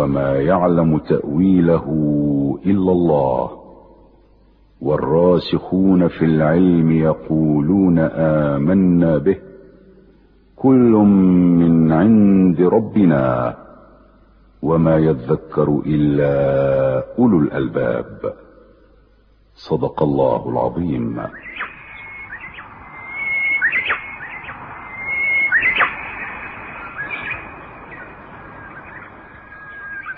وما يعلم تأويله إلا الله. والراسخون في العلم يقولون آمنا به. كل من عند ربنا. وما يذكر إلا أولو الألباب. صدق الله العظيم.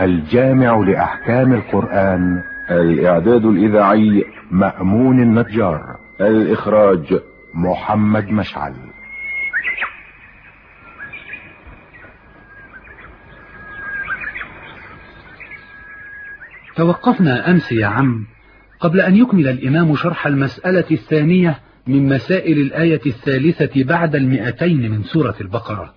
الجامع لأحكام القرآن. الإعداد الإذاعي مأمون النجار. الإخراج محمد مشعل. توقفنا أمس يا عم قبل أن يكمل الإمام شرح المسألة الثانية من مسائل الآية الثالثة بعد المئتين من سورة البقرة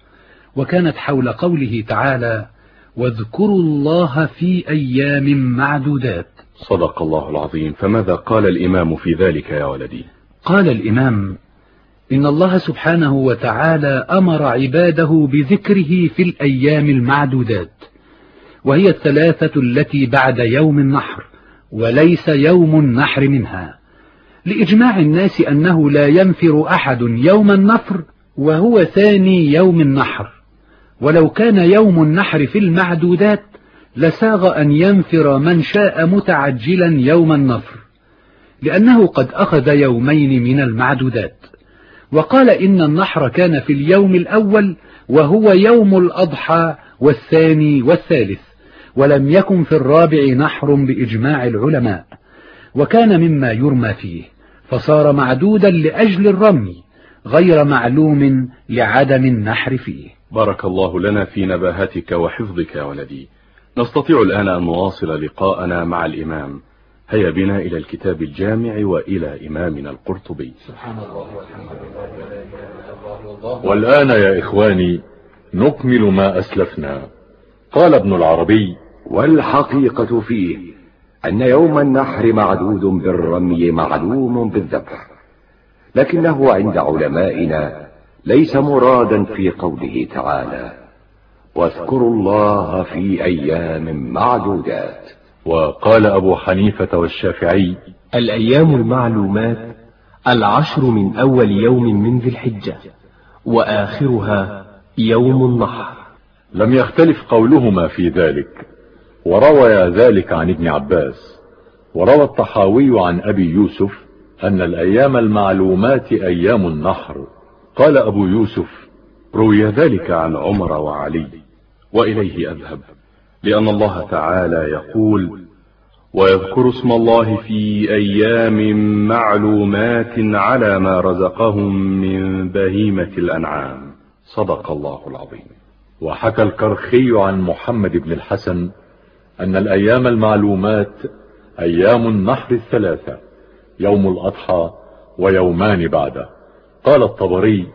وكانت حول قوله تعالى واذكروا الله في أيام معدودات. صدق الله العظيم. فماذا قال الإمام في ذلك يا ولدي؟ قال الإمام إن الله سبحانه وتعالى أمر عباده بذكره في الأيام المعدودات وهي الثلاثة التي بعد يوم النحر وليس يوم النحر منها لإجماع الناس أنه لا ينفر أحد يوم النفر وهو ثاني يوم النحر. ولو كان يوم النحر في المعدودات لساغ أن ينفر من شاء متعجلا يوم النفر لأنه قد أخذ يومين من المعدودات. وقال إن النحر كان في اليوم الأول وهو يوم الأضحى والثاني والثالث ولم يكن في الرابع نحر بإجماع العلماء. وكان مما يرمى فيه فصار معدودا لأجل الرمي غير معلوم لعدم النحر فيه. بارك الله لنا في نباهتك وحفظك يا ولدي. نستطيع الآن أن نواصل لقاءنا مع الإمام. هيا بنا إلى الكتاب الجامع وإلى إمامنا القرطبي. سبحان الله والآن يا إخواني نكمل ما أسلفنا. قال ابن العربي والحقيقة فيه أن يوم النحر معدود بالرمي معلوم بالذبح لكنه عند علمائنا ليس مرادا في قوله تعالى واذكروا الله في أيام معدودات وقال أبو حنيفة والشافعي الأيام المعلومات العشر من أول يوم من ذي الحجة وآخرها يوم النحر لم يختلف قولهما في ذلك وروى ذلك عن ابن عباس وروى الطحاوي عن أبي يوسف أن الأيام المعلومات أيام النحر. قال أبو يوسف روي ذلك عن عمر وعلي وإليه أذهب لأن الله تعالى يقول ويذكر اسم الله في أيام معلومات على ما رزقهم من بهيمة الأنعام. صدق الله العظيم. وحكى الكرخي عن محمد بن الحسن أن الأيام المعلومات أيام النحر الثلاثة يوم الأضحى ويومان بعده. قال الطبري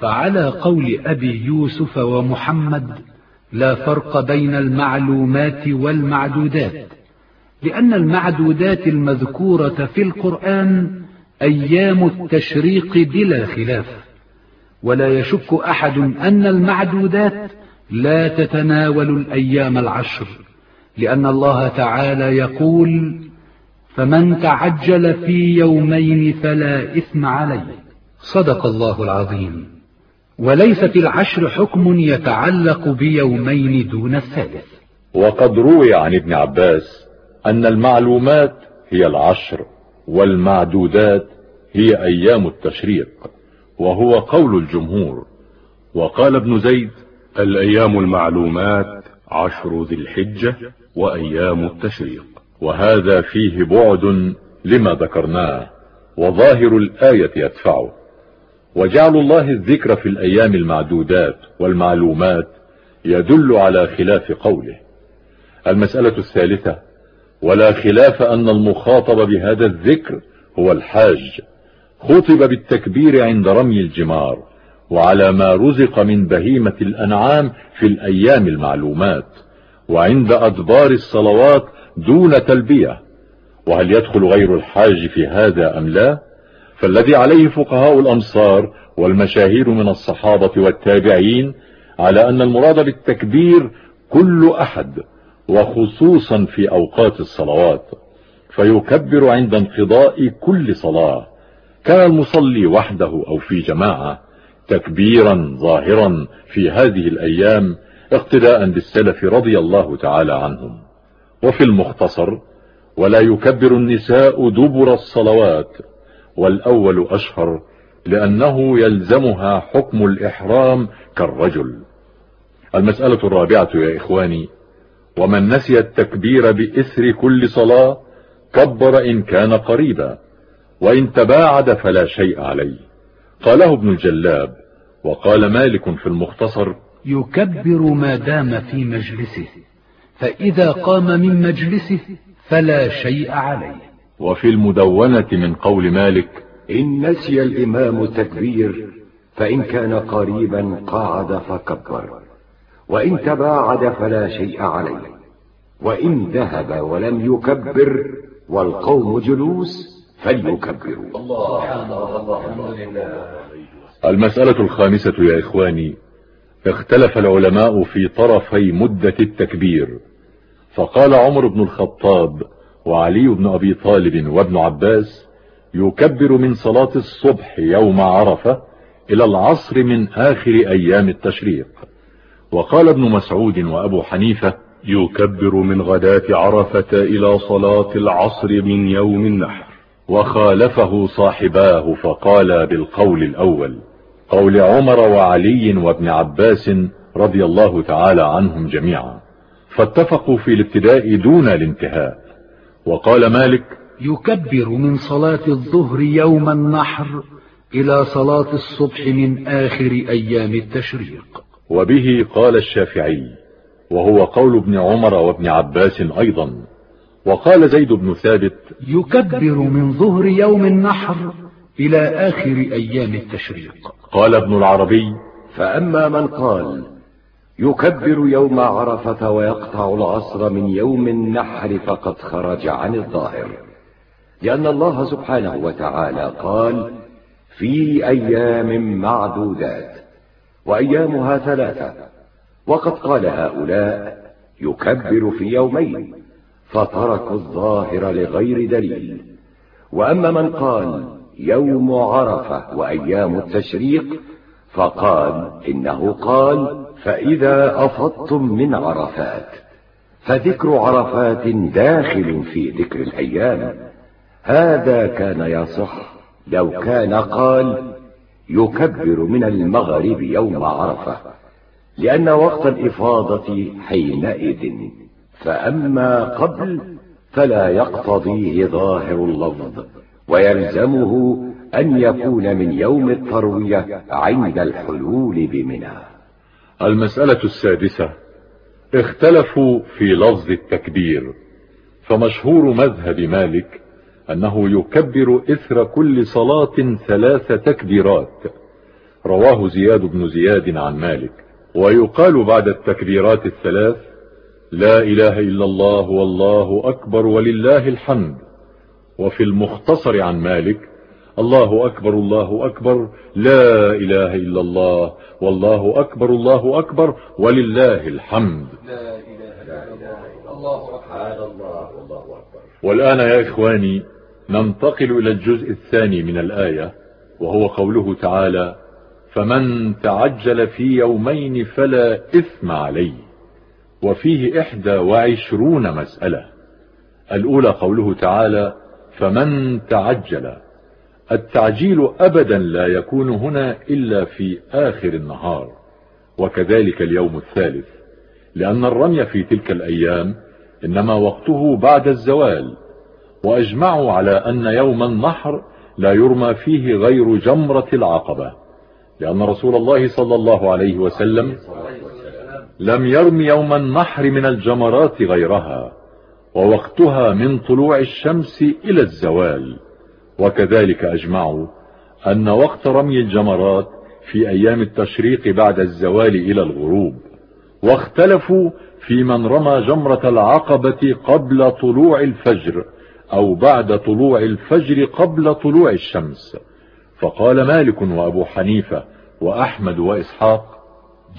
فعلى قول أبي يوسف ومحمد لا فرق بين المعلومات والمعدودات لأن المعدودات المذكورة في القرآن أيام التشريق بلا خلاف ولا يشك أحد أن المعدودات لا تتناول الأيام العشر لأن الله تعالى يقول فمن تعجل في يومين فلا إثم عليه. صدق الله العظيم. وليس في العشر حكم يتعلق بيومين دون الثالث وقد روي عن ابن عباس أن المعلومات هي العشر والمعدودات هي أيام التشريق وهو قول الجمهور. وقال ابن زيد الأيام المعلومات عشر ذي الحجة وأيام التشريق. وهذا فيه بعد لما ذكرناه وظاهر الآية يدفعه وجعل الله الذكر في الأيام المعدودات والمعلومات يدل على خلاف قوله. المسألة الثالثة ولا خلاف أن المخاطب بهذا الذكر هو الحاج. خطب بالتكبير عند رمي الجمار وعلى ما رزق من بهيمة الأنعام في الأيام المعلومات وعند أدبار الصلوات دون تلبية. وهل يدخل غير الحاج في هذا أم لا؟ فالذي عليه فقهاء الأمصار والمشاهير من الصحابة والتابعين على أن المراد بالتكبير كل أحد وخصوصا في أوقات الصلوات فيكبر عند انقضاء كل صلاة كان المصلي وحده أو في جماعة تكبيرا ظاهرا في هذه الأيام اقتداء بالسلف رضي الله تعالى عنهم. وفي المختصر ولا يكبر النساء دبر الصلوات والأول أشهر لأنه يلزمها حكم الإحرام كالرجل. المسألة الرابعة يا إخواني ومن نسي التكبير بإثر كل صلاة كبر إن كان قريبا وإن تباعد فلا شيء عليه. قاله ابن الجلاب وقال مالك في المختصر يكبر ما دام في مجلسه فإذا قام من مجلسه فلا شيء عليه. وفي المدونة من قول مالك إن نسي الإمام التكبير فإن كان قريبا قعد فكبر وإن تباعد فلا شيء عليه وإن ذهب ولم يكبر والقوم جلوس فليكبروا. المسألة الخامسة يا إخواني اختلف العلماء في طرفي مدة التكبير فقال عمر بن الخطاب وعلي بن أبي طالب وابن عباس يكبر من صلاة الصبح يوم عرفة إلى العصر من آخر أيام التشريق. وقال ابن مسعود وأبو حنيفة يكبر من غداة عرفة إلى صلاة العصر من يوم النحر. وخالفه صاحباه فقال بالقول الأول قول عمر وعلي وابن عباس رضي الله تعالى عنهم جميعا. فاتفقوا في الابتداء دون الانتهاء. وقال مالك يكبر من صلاة الظهر يوم النحر إلى صلاة الصبح من آخر أيام التشريق. وبه قال الشافعي وهو قول ابن عمر وابن عباس أيضا وقال زيد بن ثابت يكبر من ظهر يوم النحر إلى آخر أيام التشريق. قال ابن العربي فأما من قال يكبر يوم عرفة ويقطع العصر من يوم النحر فقد خرج عن الظاهر. لأن الله سبحانه وتعالى قال في أيام معدودات وأيامها ثلاثة. وقد قال هؤلاء يكبر في يومين فتركوا الظاهر لغير دليل. وأما من قال يوم عرفة وأيام التشريق فقال إنه قال فإذا أفضتم من عرفات فذكر عرفات داخل في ذكر الأيام. هذا كان يصح لو كان قال يكبر من المغرب يوم عرفة لأن وقت الإفاضة حينئذ. فأما قبل فلا يقتضيه ظاهر اللفظ ويلزمه أن يكون من يوم التروية عند الحلول بمنى. المسألة السادسة. اختلفوا في لفظ التكبير. فمشهور مذهب مالك أنه يكبر إثر كل صلاة ثلاث تكبيرات. رواه زياد بن زياد عن مالك. ويقال بعد التكبيرات الثلاث لا إله إلا الله والله أكبر ولله الحمد. وفي المختصر عن مالك الله أكبر الله أكبر لا إله إلا الله والله أكبر الله أكبر ولله الحمد. لا إله إلا الله أكبر. والآن يا إخواني ننتقل إلى الجزء الثاني من الآية وهو قوله تعالى فمن تعجل في يومين فلا إثم عليه. وفيه إحدى وعشرون مسألة. الأولى قوله تعالى فمن تعجل التعجيل أبدا لا يكون هنا إلا في آخر النهار وكذلك اليوم الثالث لأن الرمي في تلك الأيام إنما وقته بعد الزوال وأجمعوا على أن يوم النحر لا يرمى فيه غير جمرة العقبة لأن رسول الله صلى الله عليه وسلم لم يرم يوم النحر من الجمرات غيرها ووقتها من طلوع الشمس إلى الزوال. وكذلك أجمعوا أن وقت رمي الجمرات في أيام التشريق بعد الزوال إلى الغروب واختلفوا في من رمى جمرة العقبة قبل طلوع الفجر أو بعد طلوع الفجر قبل طلوع الشمس. فقال مالك وأبو حنيفة وأحمد وإسحاق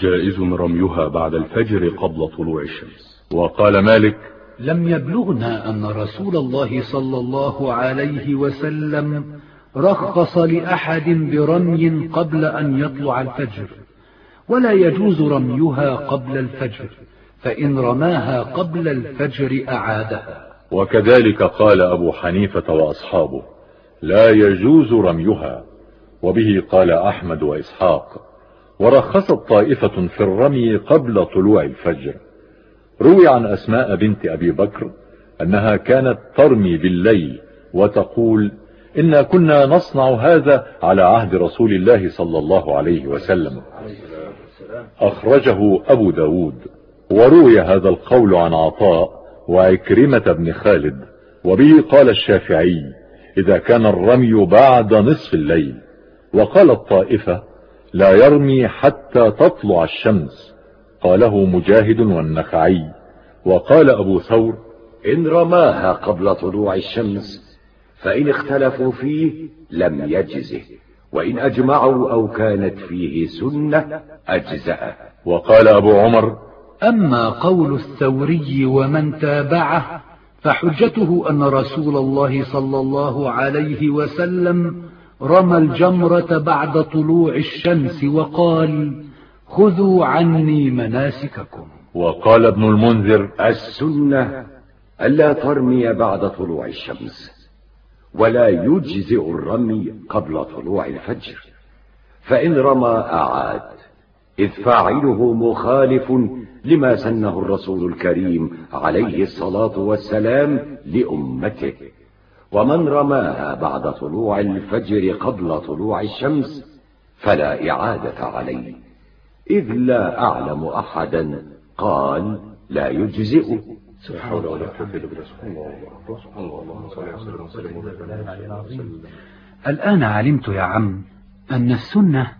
جائز رميها بعد الفجر قبل طلوع الشمس. وقال مالك لم يبلغنا أن رسول الله صلى الله عليه وسلم رخص لأحد برمي قبل أن يطلع الفجر ولا يجوز رميها قبل الفجر فإن رماها قبل الفجر أعادها. وكذلك قال أبو حنيفة وأصحابه لا يجوز رميها وبه قال أحمد وإسحاق ورخصت طائفة في الرمي قبل طلوع الفجر. روي عن أسماء بنت أبي بكر أنها كانت ترمي بالليل وتقول إنا كنا نصنع هذا على عهد رسول الله صلى الله عليه وسلم. أخرجه أبو داود. وروي هذا القول عن عطاء وعكرمة بن خالد. وبه قال الشافعي إذا كان الرمي بعد نصف الليل. وقال الطائفة لا يرمي حتى تطلع الشمس. قاله مجاهد والنخعي وقال أبو ثور إن رماها قبل طلوع الشمس فإن اختلفوا فيه لم يجزه وإن أجمعوا أو كانت فيه سنة أجزأه. وقال أبو عمر أما قول الثوري ومن تابعه فحجته أن رسول الله صلى الله عليه وسلم رمى الجمرة بعد طلوع الشمس وقال خذوا عني مناسككم. وقال ابن المنذر السنة ألا ترمي بعد طلوع الشمس ولا يجزئ الرمي قبل طلوع الفجر فإن رمى أعاد. إذ فاعله مخالف لما سنه الرسول الكريم عليه الصلاة والسلام لأمته. ومن رماها بعد طلوع الفجر قبل طلوع الشمس فلا إعادة عليه. إذ لا أعلم أحدا قال لا يجزئه الآن علمت يا عم أن السنة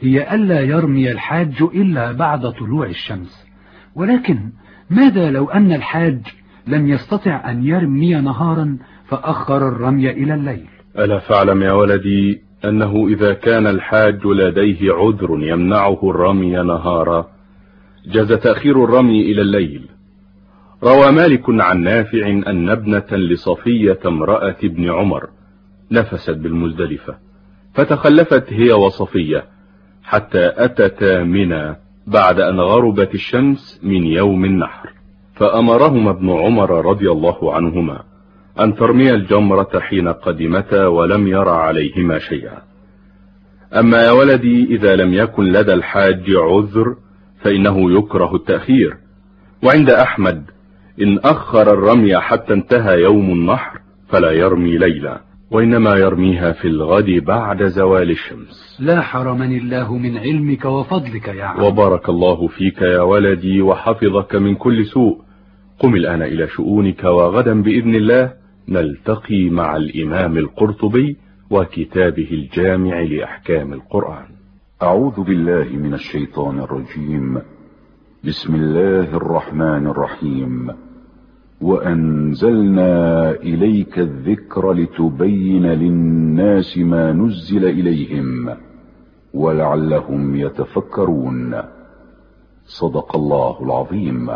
هي ألا يرمي الحاج إلا بعد طلوع الشمس. ولكن ماذا لو أن الحاج لم يستطع أن يرمي نهارا فأخر الرمي إلى الليل؟ ألا فاعلم يا ولدي أنه إذا كان الحاج لديه عذر يمنعه الرمي نهارا جاز تأخير الرمي إلى الليل. روى مالك عن نافع أن ابنة لصفية امرأة ابن عمر نفست بالمزدلفة فتخلفت هي وصفية حتى أتتا منى بعد أن غربت الشمس من يوم النحر فأمرهما ابن عمر رضي الله عنهما. أن ترمي الجمرة حين قدمتا ولم ير عليهما شيئا. أما يا ولدي إذا لم يكن لدى الحاج عذر فإنه يكره التأخير. وعند أحمد إن أخر الرمي حتى انتهى يوم النحر فلا يرمي ليلا وإنما يرميها في الغد بعد زوال الشمس. لا حرمني الله من علمك وفضلك يا عم. وبارك الله فيك يا ولدي وحفظك من كل سوء. قم الآن إلى شؤونك وغدا بإذن الله. نلتقي مع الإمام القرطبي وكتابه الجامع لأحكام القرآن. أعوذ بالله من الشيطان الرجيم. بسم الله الرحمن الرحيم. وأنزلنا إليك الذكر لتبين للناس ما نزل إليهم ولعلهم يتفكرون. صدق الله العظيم.